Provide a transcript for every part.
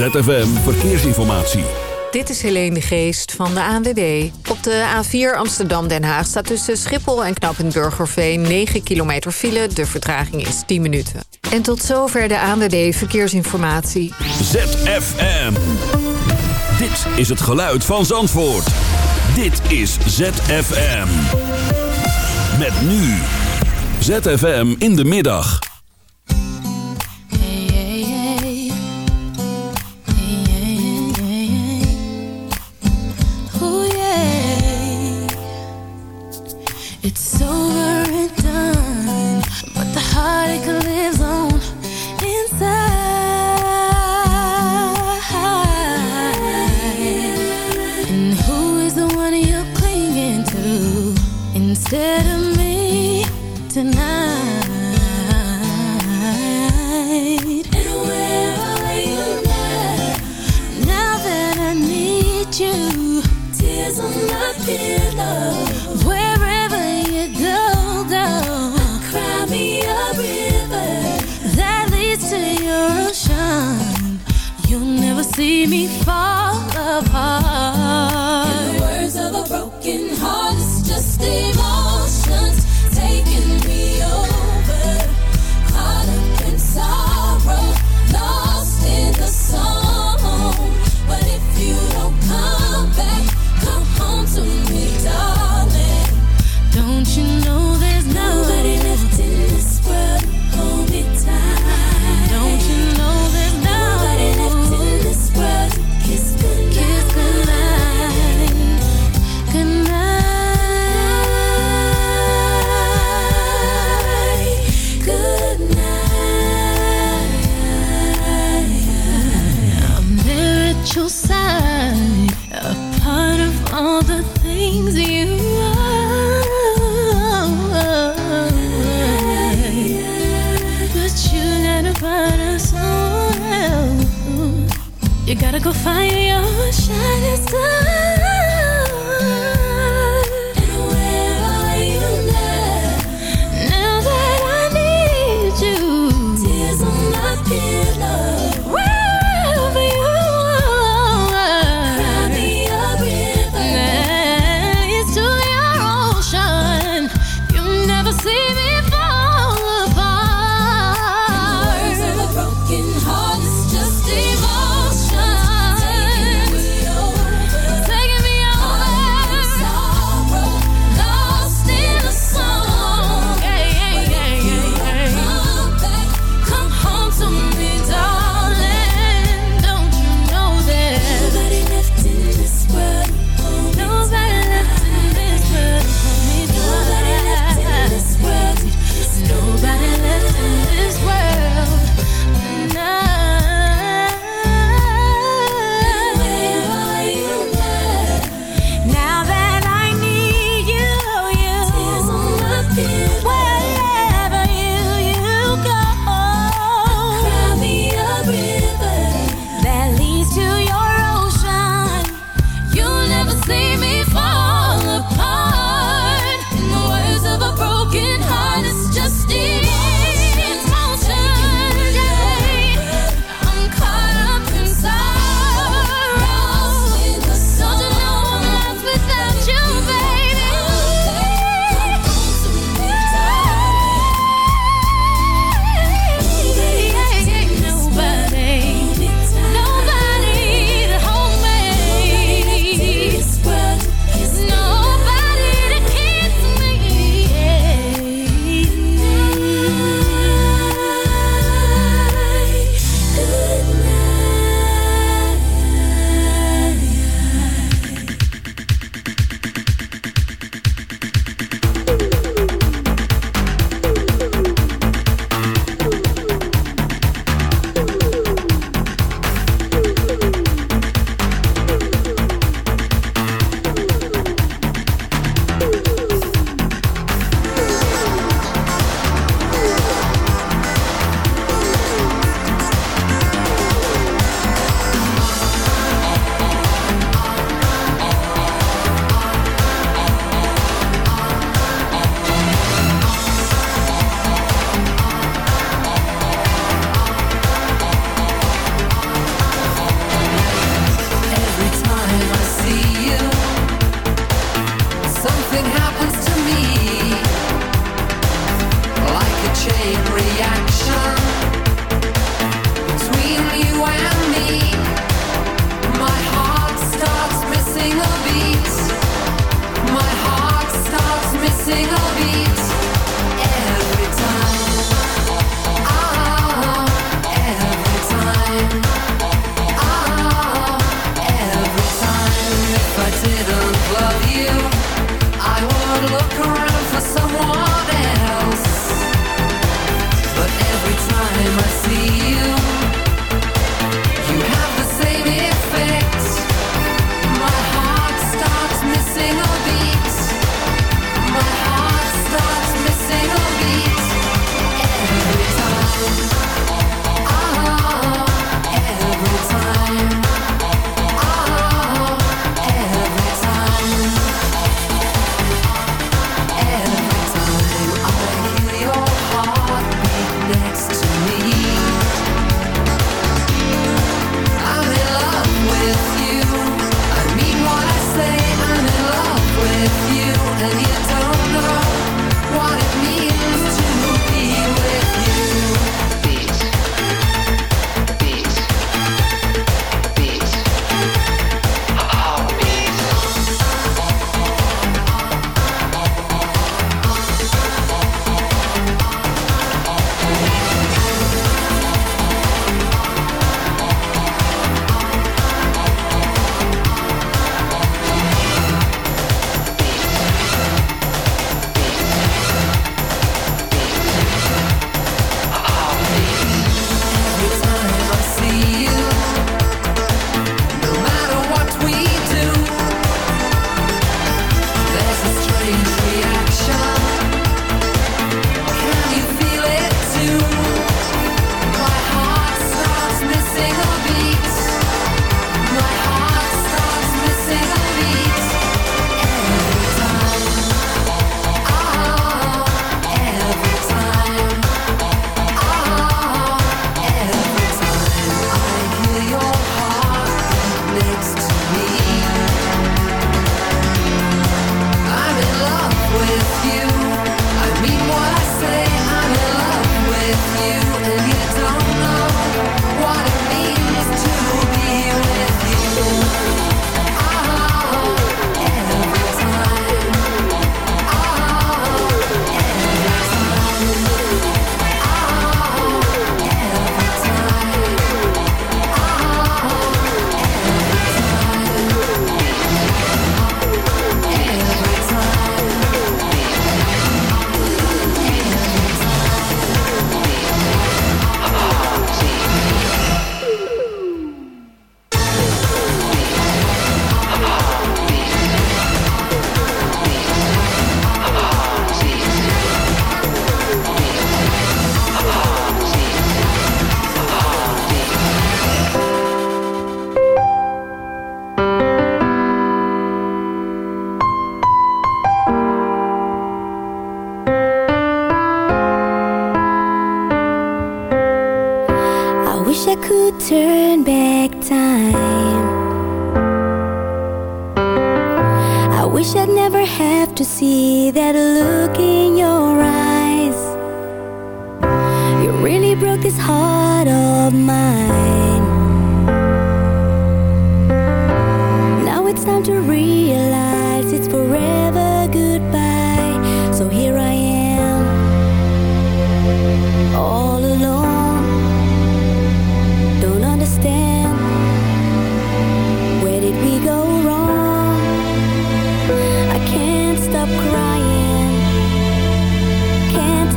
ZFM Verkeersinformatie. Dit is Helene de Geest van de ANWB. Op de A4 Amsterdam-Den Haag staat tussen Schiphol en Knappenburgerveen 9 kilometer file. De vertraging is 10 minuten. En tot zover de ANWB Verkeersinformatie. ZFM. Dit is het geluid van Zandvoort. Dit is ZFM. Met nu. ZFM in de middag. It's so me fall.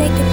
Take the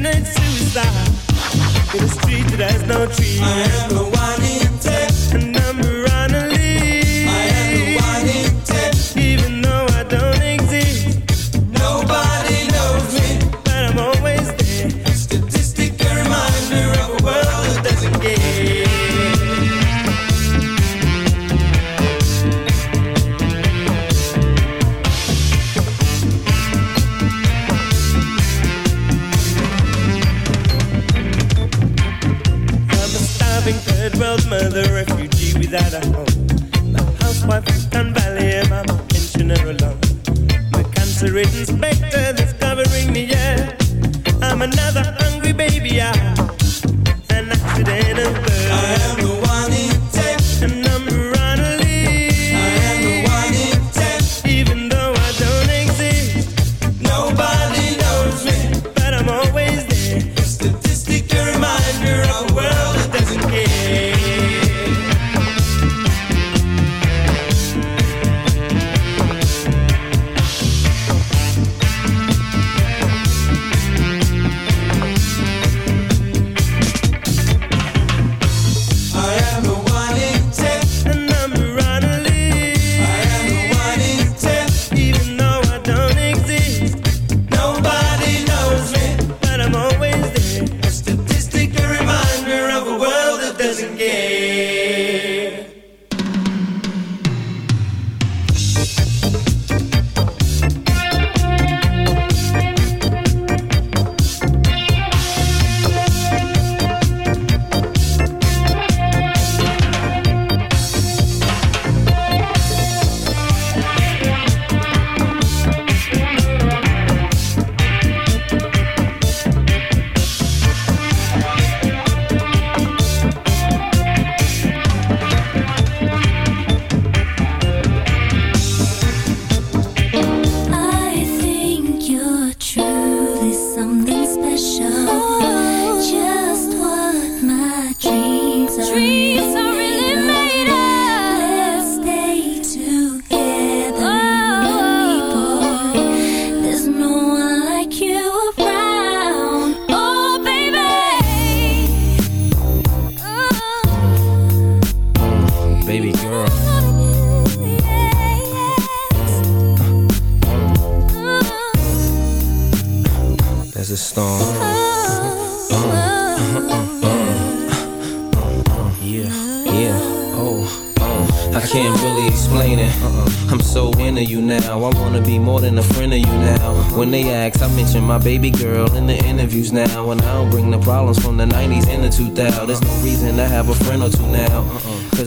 My baby girl in the interviews now. And I don't bring the problems from the 90s and the 2000s. There's no reason to have a friend or two now. Uh-uh.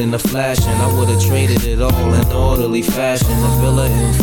In the flash and I would've traded it all in orderly fashion. A villa in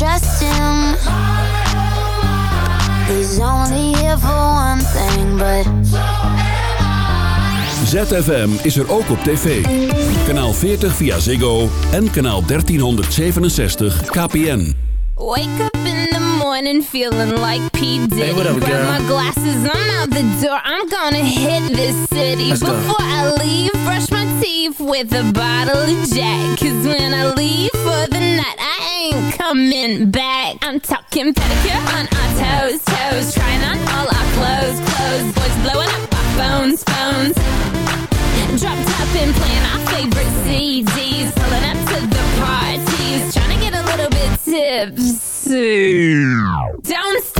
Trust him. He's only here for one thing, but. ZFM is er ook op tv. Kanaal 40 via Ziggo en kanaal 1367 KPN. Wake up in the morning feeling like P. Diddy. Hey, what up, Grab my glasses, I'm out the door. I'm gonna hit this city. Let's go. I leave, brush my teeth with a bottle of Jack. Cause when I leave for the night, I ain't coming back. I'm talking pedicure on our toes, toes. Trying on all our clothes, clothes. Boys blowing up our phones, phones. Dropped up and playing our favorite CDs. Pulling up to the parties. Trying to get a little bit tipsy. Don't stop,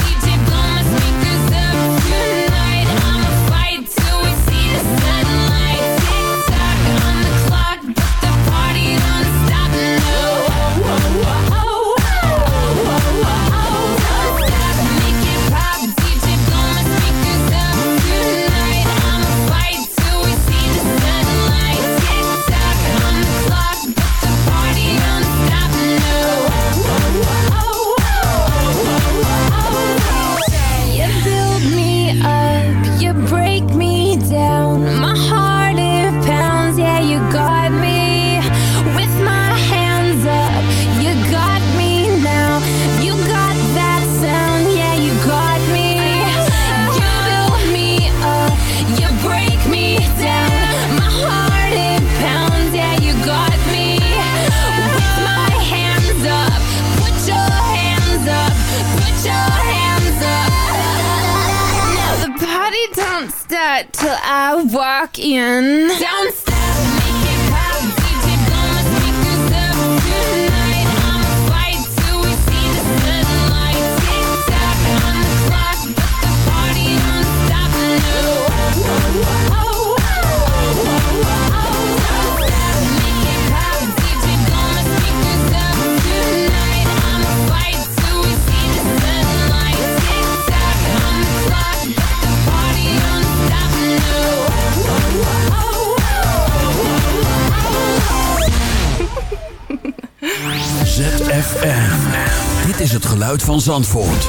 Van Zandvoort.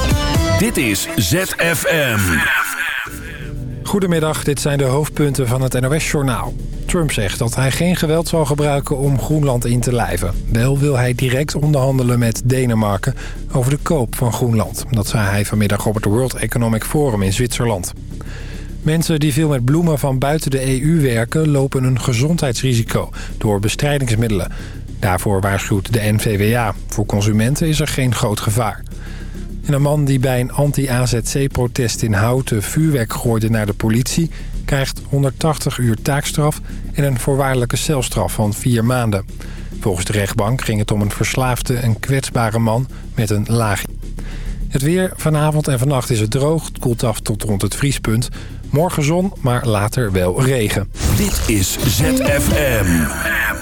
Dit is ZFM. Goedemiddag, dit zijn de hoofdpunten van het NOS-journaal. Trump zegt dat hij geen geweld zal gebruiken om Groenland in te lijven. Wel wil hij direct onderhandelen met Denemarken over de koop van Groenland. Dat zei hij vanmiddag op het World Economic Forum in Zwitserland. Mensen die veel met bloemen van buiten de EU werken... lopen een gezondheidsrisico door bestrijdingsmiddelen. Daarvoor waarschuwt de NVWA. Voor consumenten is er geen groot gevaar. En een man die bij een anti-AZC-protest in Houten vuurwerk gooide naar de politie... krijgt 180 uur taakstraf en een voorwaardelijke celstraf van vier maanden. Volgens de rechtbank ging het om een verslaafde en kwetsbare man met een laag... Het weer vanavond en vannacht is het droog. Het koelt af tot rond het vriespunt. Morgen zon, maar later wel regen. Dit is ZFM.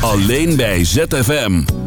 Alleen bij ZFM.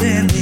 In the